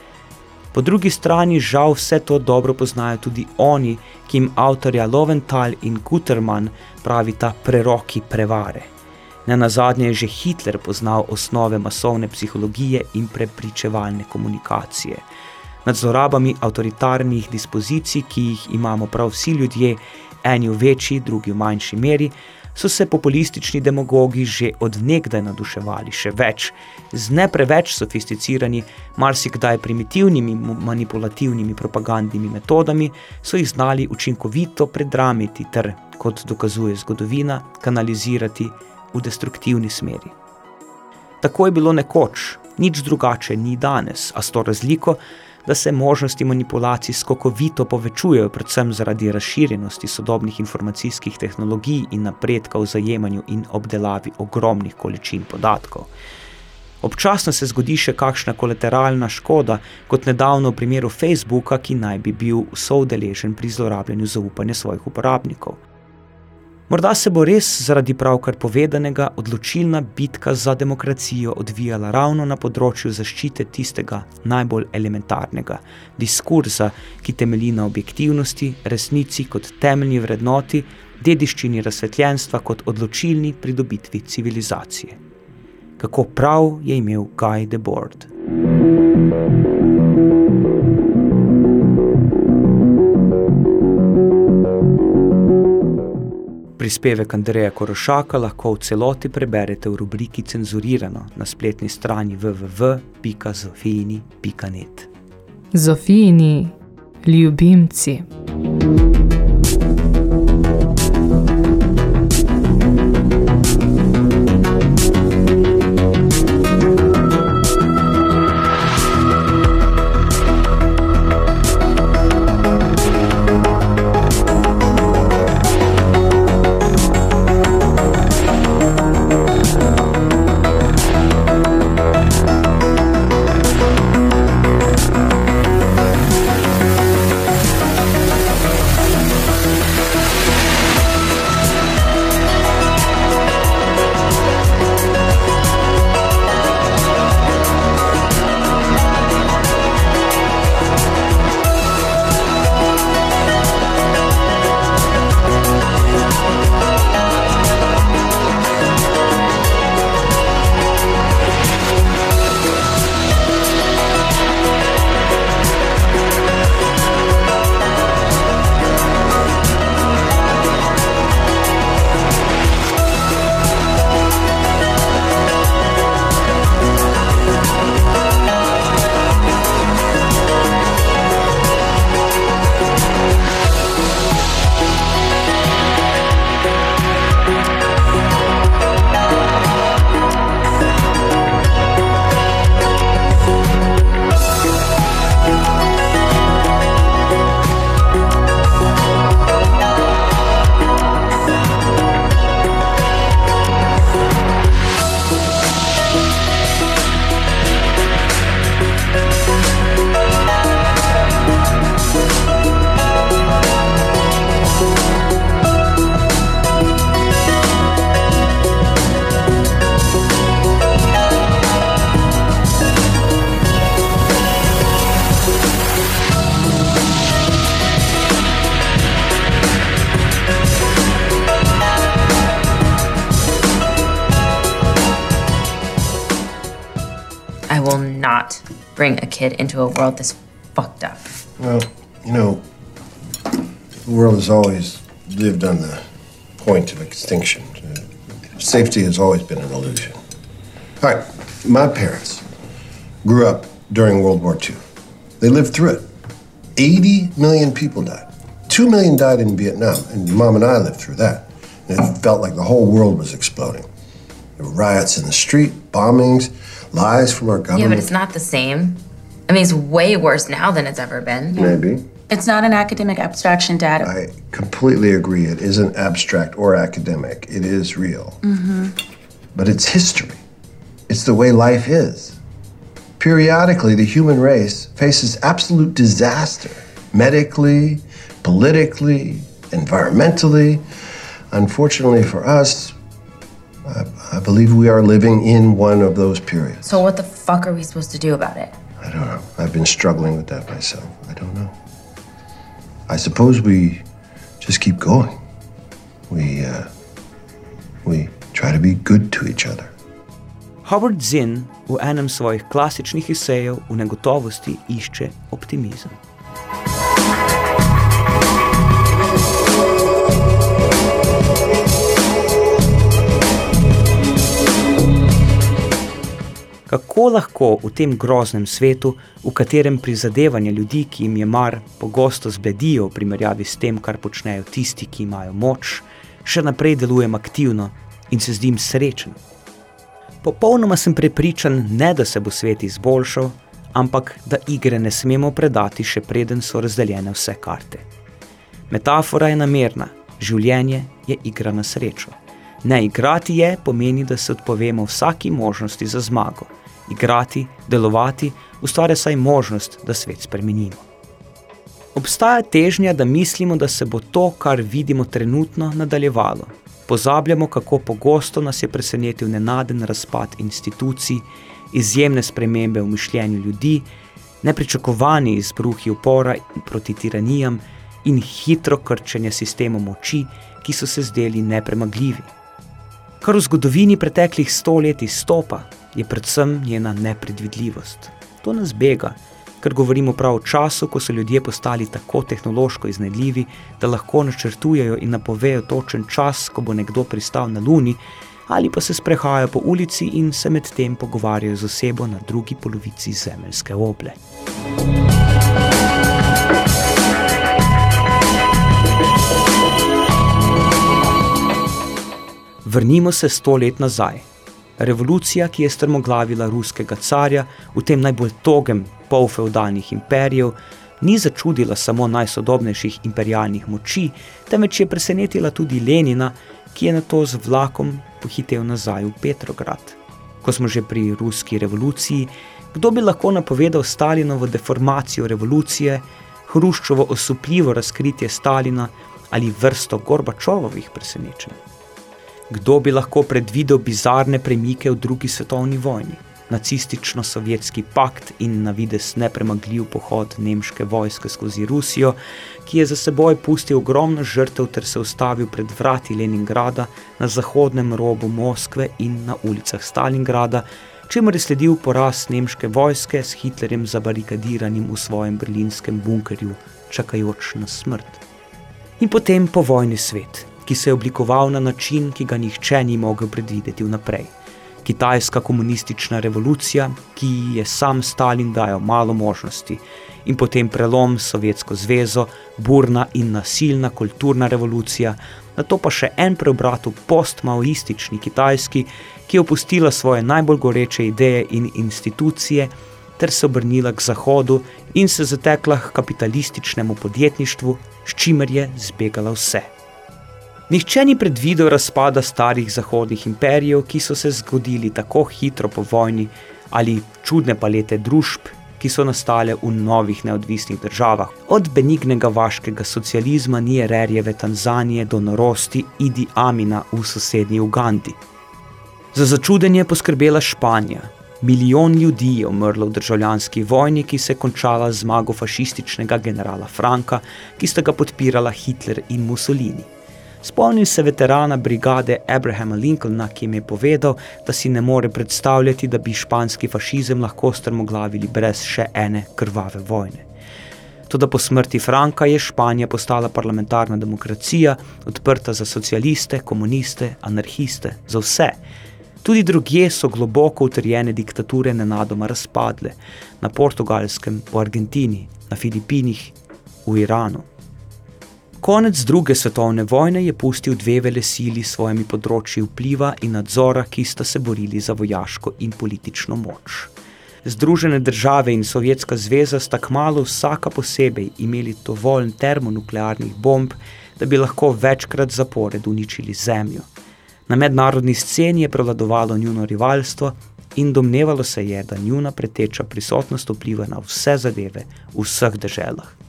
Po drugi strani žal vse to dobro poznajo tudi oni, ki jim avtorja Loventhal in Guterman pravita preroki prevare. Ne nazadnje je že Hitler poznal osnove masovne psihologije in prepričevalne komunikacije. Nad zlorabami avtoritarnih dispozicij, ki jih imamo prav vsi ljudje, eni v večji, drugi v manjši meri, so se populistični demagogi že odnegdaj naduševali, še več, z ne preveč sofisticirani, marsikdaj primitivnimi manipulativnimi propagandnimi metodami, so jih znali učinkovito predramiti ter, kot dokazuje zgodovina, kanalizirati v destruktivni smeri. Tako je bilo nekoč, nič drugače ni danes, a s to razliko, da se možnosti manipulacij skokovito povečujejo, predvsem zaradi razširjenosti sodobnih informacijskih tehnologij in napredka v zajemanju in obdelavi ogromnih količin podatkov. Občasno se zgodi še kakšna kolateralna škoda, kot nedavno v primeru Facebooka, ki naj bi bil soudeležen pri zlorabljanju zaupanja svojih uporabnikov. Morda se bo res zaradi pravkar povedanega odločilna bitka za demokracijo odvijala ravno na področju zaščite tistega najbolj elementarnega diskurza, ki temelji na objektivnosti, resnici kot temeljni vrednoti, dediščini razsvetljenstva kot odločilni pridobitvi civilizacije. Kako prav je imel Guy Debord. Prispevek Andreja Korošaka lahko v celoti preberete v rubriki Cenzurirano na spletni strani www.zofijini.net. Zofijini, ljubimci. Kid into a world this fucked up? Well, you know, the world has always lived on the point of extinction. Safety has always been an illusion. All right, my parents grew up during World War II. They lived through it. 80 million people died. 2 million died in Vietnam, and mom and I lived through that. And it felt like the whole world was exploding. There were riots in the street, bombings, lies from our government. Yeah, but it's not the same. I mean, it's way worse now than it's ever been. Maybe. It's not an academic abstraction, Dad. I completely agree. It isn't abstract or academic, it is real. Mm-hmm. But it's history, it's the way life is. Periodically, the human race faces absolute disaster medically, politically, environmentally. Unfortunately for us, I, I, believe we are living in one of those periods. So, what the fuck are we supposed to do about it? I don't know. I've been struggling with that myself. I don't know. I suppose we just keep going. We, uh, we try to be good to each other. Howard Zinn v enem svojih klasičnih esejev v negotovosti išče optimizem. Kako lahko v tem groznem svetu, v katerem prizadevanje ljudi, ki jim je mar, pogosto zbledijo v primerjavi s tem, kar počnejo tisti, ki imajo moč, še naprej delujem aktivno in se zdim srečen? Popolnoma sem prepričan, ne da se bo svet izboljšal, ampak da igre ne smemo predati, še preden so razdeljene vse karte. Metafora je namerna, življenje je igra na srečo. Ne igrati je pomeni, da se odpovemo vsaki možnosti za zmago. Igrati, delovati, ustvarja saj možnost, da svet spremenimo. Obstaja težnja, da mislimo, da se bo to, kar vidimo trenutno, nadaljevalo. Pozabljamo, kako pogosto nas je presenetil nenaden razpad institucij, izjemne spremembe v mišljenju ljudi, nepričakovani izbruhi upora proti tiranijam in hitro krčenje sistemov moči, ki so se zdeli nepremagljivi. Kar v zgodovini preteklih sto let izstopa, je predvsem njena nepredvidljivost. To nas bega, ker govorimo prav o času, ko so ljudje postali tako tehnološko iznajdljivi, da lahko načrtujejo in napovejo točen čas, ko bo nekdo pristal na Luni, ali pa se sprehajajo po ulici in se medtem pogovarjajo z osebo na drugi polovici zemeljske oble. Vrnimo se sto let nazaj. Revolucija, ki je strmoglavila ruskega carja v tem najbolj togem polfeudalnih imperijev, ni začudila samo najsodobnejših imperialnih moči, temveč je presenetila tudi Lenina, ki je na to z vlakom pohitev nazaj v Petrograd. Ko smo že pri ruski revoluciji, kdo bi lahko napovedal Stalinovo deformacijo revolucije, Hruščovo osupljivo razkritje Stalina ali vrsto Gorbačovovih presenečenj? Kdo bi lahko predvidel bizarne premike v drugi svetovni vojni? nacistično-sovjetski pakt in na vides nepremagljiv pohod nemške vojske skozi Rusijo, ki je za seboj pustil ogromno žrtev ter se ustavil pred vrati Leningrada na zahodnem robu Moskve in na ulicah Stalingrada, čemer je sledil poraz nemške vojske s Hitlerjem zabarikadiranim v svojem berlinskem bunkerju, čakajoč na smrt. In potem povojni svet, ki se je oblikoval na način, ki ga nihče ni mogel predvideti vnaprej – kitajska komunistična revolucija, ki je sam Stalin dajal malo možnosti, in potem prelom Sovjetsko zvezo, burna in nasilna kulturna revolucija, na to pa še en preobrat v postmaoistični Kitajski, ki je opustila svoje najbolj goreče ideje in institucije, ter se obrnila k zahodu in se zatekla k kapitalističnemu podjetništvu, s čimer je zbegala vse. Nihče ni predvidel razpada starih zahodnih imperijev, ki so se zgodili tako hitro po vojni, ali čudne palete družb, ki so nastale v novih neodvisnih državah, od benignega vaškega socializma Niererjeve Tanzanije do norosti Idi Amina v sosednji Ugandi. Za začudenje je poskrbela Španija. Milijon ljudi je umrlo v državljanski vojni, ki se končala z zmago fašističnega generala Franka, ki sta ga podpirala Hitler in Mussolini. Spomnim se veterana brigade Abrahama Lincolna, ki mi je povedal, da si ne more predstavljati, da bi španski fašizem lahko strmoglavili brez še ene krvave vojne. Toda po smrti Franka je Španija postala parlamentarna demokracija, odprta za socialiste, komuniste, anarhiste, za vse. Tudi drugje so globoko utrjene diktature nenadoma razpadle, na portugalskem, v Argentini, na Filipinih, v Iranu. Konec druge svetovne vojne je pustil dve vele sili svojimi področji vpliva in nadzora, ki sta se borili za vojaško in politično moč. Združene države in Sovjetska zveza sta kmalo vsaka posebej imeli dovolj termonuklearnih bomb, da bi lahko večkrat zapored uničili zemljo. Na mednarodni sceni je prevladovalo njuno rivalstvo in domnevalo se je, da njuna preteča prisotnost vpliva na vse zadeve v vseh državah.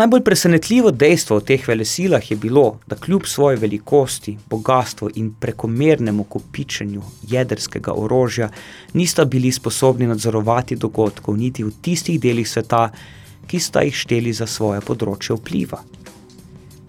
Najbolj presenetljivo dejstvo v teh velesilah je bilo, da kljub svoji velikosti, bogatstvu in prekomernemu kopičenju jedrskega orožja nista bili sposobni nadzorovati dogodkov niti v tistih delih sveta, ki sta jih šteli za svoje področje vpliva.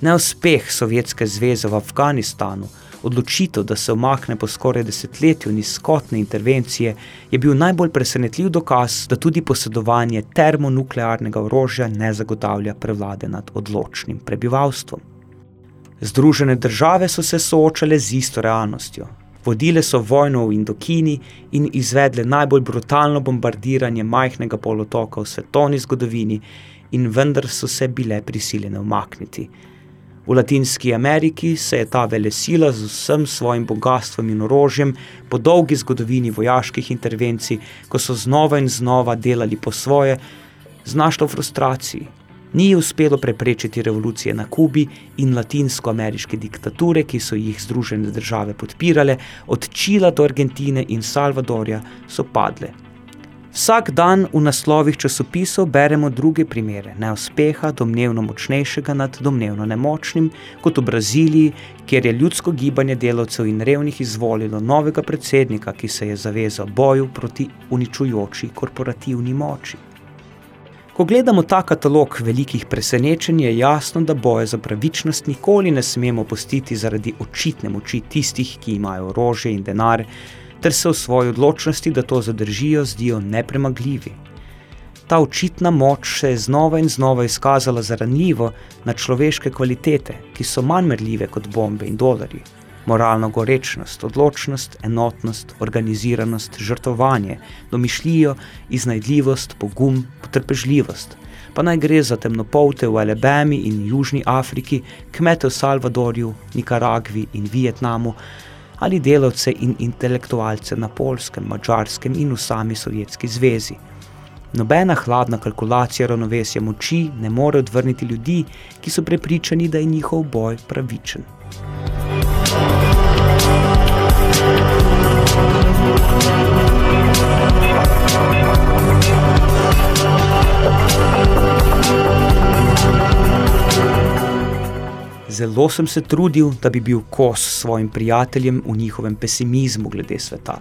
Neuspeh Sovjetske zveze v Afganistanu – odločitev, da se omakne po skoraj desetletju nizkotne intervencije, je bil najbolj presenetljiv dokaz, da tudi posedovanje termonuklearnega orožja ne zagotavlja prevlade nad odločnim prebivalstvom. Združene države so se soočale z isto realnostjo. Vodile so vojno v Indokini in izvedle najbolj brutalno bombardiranje majhnega polotoka v svetovni zgodovini, in vendar so se bile prisiljene umakniti. V Latinski Ameriki se je ta velesila z vsem svojim bogatstvom in orožjem po dolgi zgodovini vojaških intervencij, ko so znova in znova delali po svoje, znašla v frustraciji. Ni uspelo preprečiti revolucije na Kubi in latinsko-ameriške diktature, ki so jih Združene države podpirale, od Čila do Argentine in Salvadorja so padle. Vsak dan v naslovih časopisov beremo druge primere neuspeha domnevno močnejšega nad domnevno nemočnim, kot v Braziliji, kjer je ljudsko gibanje delavcev in revnih izvolilo novega predsednika, ki se je zavezal boju proti uničujoči korporativni moči. Ko gledamo ta katalog velikih presenečenj, je jasno, da boje za pravičnost nikoli ne smemo postiti zaradi očitne moči tistih, ki imajo orožje in denar, ter se v svoji odločnosti, da to zadržijo, zdijo nepremagljivi. Ta očitna moč se je znova in znova izkazala za ranljivo na človeške kvalitete, ki so manj merljive kot bombe in dolarji. Moralno gorečnost, odločnost, enotnost, organiziranost, žrtovanje, domišljijo, iznajdljivost, pogum, potrpežljivost. Pa naj gre za temnopolte v Alabami in Južni Afriki, kmete v Salvadorju, Nikaragvi in Vietnamu, ali delavce in intelektualce na polskem, mačarskem in v sami Sovjetski zvezi. Nobena hladna kalkulacija ravnovesja moči ne more odvrniti ljudi, ki so prepričani, da je njihov boj pravičen. Zelo sem se trudil, da bi bil kos svojim prijateljem v njihovem pesimizmu glede sveta.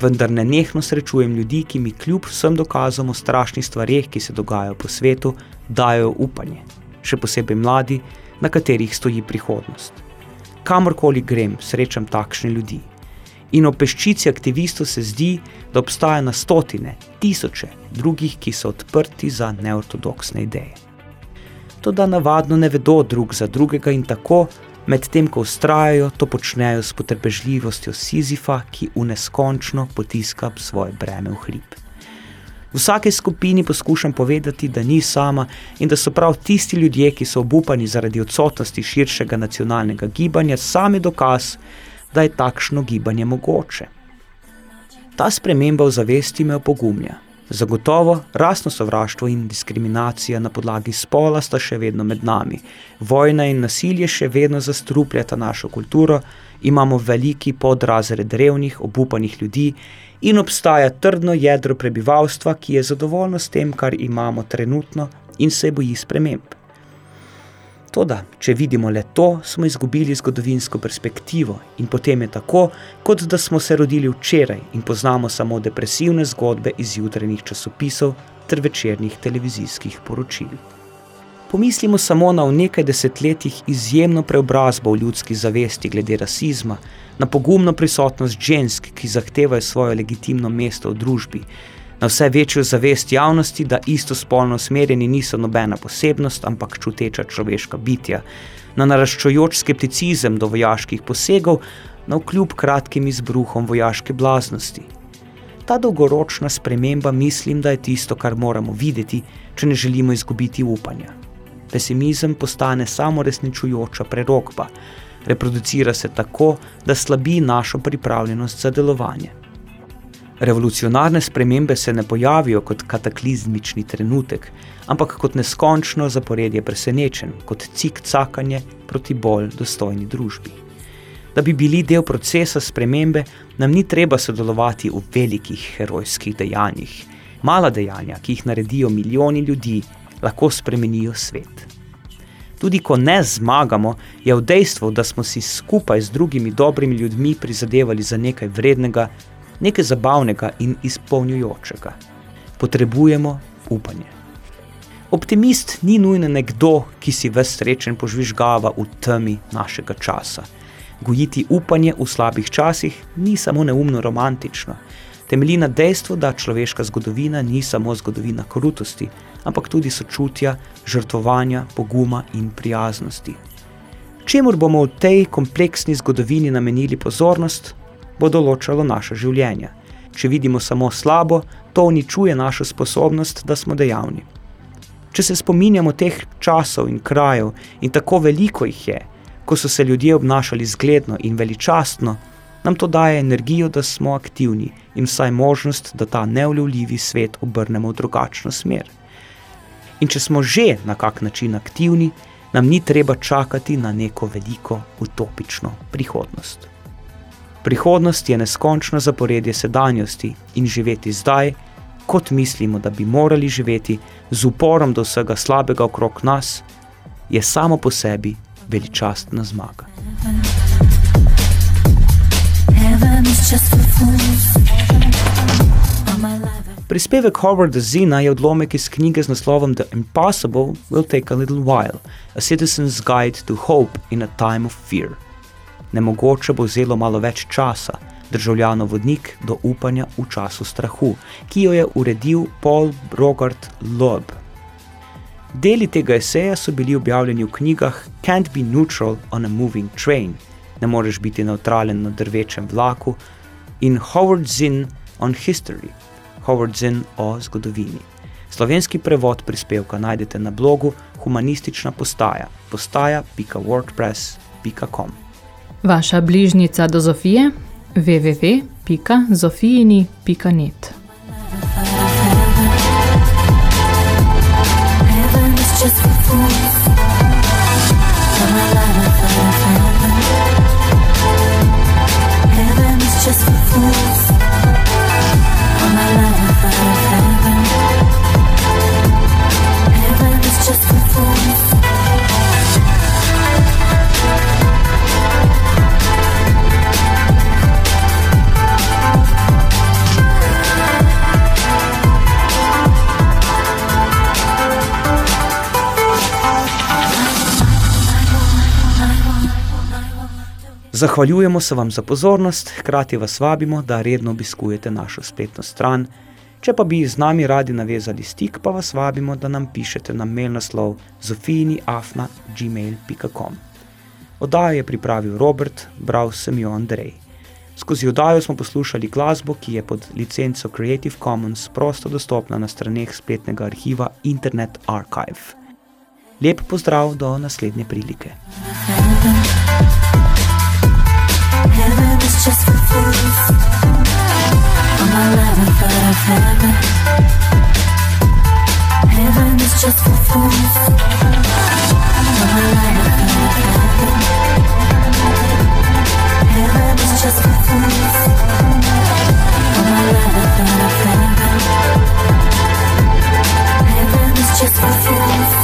Vendar ne nehno srečujem ljudi, ki mi kljub vsem dokazom o strašnih stvarih, ki se dogajajo po svetu, dajo upanje. Še posebej mladi, na katerih stoji prihodnost. Kamorkoli grem, srečam takšne ljudi. In o peščici aktivistov se zdi, da obstaja na stotine, tisoče drugih, ki so odprti za neortodoksne ideje to da navadno ne vedo drug za drugega in tako, medtem ko ustrajajo, to počnejo s potrpežljivostjo Sizifa, ki v neskončno potiska svoje breme v hrib. V vsaki skupini poskušam povedati, da ni sama in da so prav tisti ljudje, ki so obupani zaradi odsotnosti širšega nacionalnega gibanja, sami dokaz, da je takšno gibanje mogoče. Ta sprememba v zavesti me opogumlja. Zagotovo rasno sovraštvo in diskriminacija na podlagi spola sta še vedno med nami. Vojna in nasilje še vedno zastrupljata našo kulturo, imamo veliki podrazred revnih, obupanih ljudi in obstaja trdno jedro prebivalstva, ki je zadovoljno s tem, kar imamo trenutno in se boji sprememb. Toda, če vidimo le to, smo izgubili zgodovinsko perspektivo in potem je tako, kot da smo se rodili včeraj in poznamo samo depresivne zgodbe iz jutranjih časopisov ter večernih televizijskih poročil. Pomislimo samo na v nekaj desetletjih izjemno preobrazbo v ljudski zavesti glede rasizma, na pogumno prisotnost žensk, ki zahtevajo svoje legitimno mesto v družbi, na vse večjo zavest javnosti, da istospolno usmerjeni niso nobena posebnost, ampak čuteča človeška bitja, na naraščujoč skepticizem do vojaških posegov, na vkljub kratkim izbruhom vojaške blaznosti. Ta dolgoročna sprememba mislim, da je tisto, kar moramo videti, če ne želimo izgubiti upanja. Pesimizem postane samo resničujoča prerokba, reproducira se tako, da slabi našo pripravljenost za delovanje. Revolucionarne spremembe se ne pojavijo kot kataklizmični trenutek, ampak kot neskončno zaporedje presenečen, kot cik-cakanje proti bolj dostojni družbi. Da bi bili del procesa spremembe, nam ni treba sodelovati v velikih herojskih dejanjih. Mala dejanja, ki jih naredijo milijoni ljudi, lahko spremenijo svet. Tudi ko ne zmagamo, je v dejstvu, da smo si skupaj z drugimi dobrimi ljudmi prizadevali za nekaj vrednega, nekaj zabavnega in izpolnjujočega. Potrebujemo upanje. Optimist ni nujno nekdo, ki si ves srečen požvižgava v temi našega časa. Gojiti upanje v slabih časih ni samo neumno romantično, temelji na dejstvu, da človeška zgodovina ni samo zgodovina krutosti, ampak tudi sočutja, žrtvovanja, poguma in prijaznosti. Čemur bomo v tej kompleksni zgodovini namenili pozornost, bo določalo naše življenje. Če vidimo samo slabo, to uničuje našo sposobnost, da smo dejavni. Če se spominjamo teh časov in krajev, in tako veliko jih je, ko so se ljudje obnašali zgledno in veličastno, nam to daje energijo, da smo aktivni in vsaj možnost, da ta neuljuljivi svet obrnemo v drugačno smer. In če smo že na kak način aktivni, nam ni treba čakati na neko veliko utopično prihodnost. Prihodnost je neskončno zaporedje sedanjosti in živeti zdaj, kot mislimo, da bi morali živeti z uporom do vsega slabega okrog nas, je samo po sebi veličastna zmaga. Prispevek Howarda Zina je odlomek iz knjige z naslovom The Impossible Will Take a Little While, A Citizen's Guide to Hope in a Time of Fear. Nemogoče bo vzelo malo več časa, državljano vodnik do upanja v času strahu, ki jo je uredil Paul Brogart Loeb. Deli tega eseja so bili objavljeni v knjigah Can't be neutral on a moving train, ne moreš biti neutralen na drvečem vlaku, in Howard Zinn on history, Howard Zinn o zgodovini. Slovenski prevod prispevka najdete na blogu humanistična postaja, postaja.wordpress.com. Vaša bližnica do Zofije? www.zofijini.net just for fools. Heaven is just for fools. Zahvaljujemo se vam za pozornost, hkrati vas vabimo, da redno obiskujete našo spletno stran. Če pa bi z nami radi navezali stik, pa vas vabimo, da nam pišete na mail naslov zofijiniafna.gmail.com. Oddajo je pripravil Robert, bral sem jo Andrej. Skozi oddajo smo poslušali glasbo, ki je pod licenco Creative Commons prosto dostopna na straneh spletnega arhiva Internet Archive. Lep pozdrav do naslednje prilike. Heaven is just for fools. Heaven. Heaven is just for fools. On my ladder, but of heaven. Heaven is just for fools. On my ladder, but of heaven. Heaven is just for fools.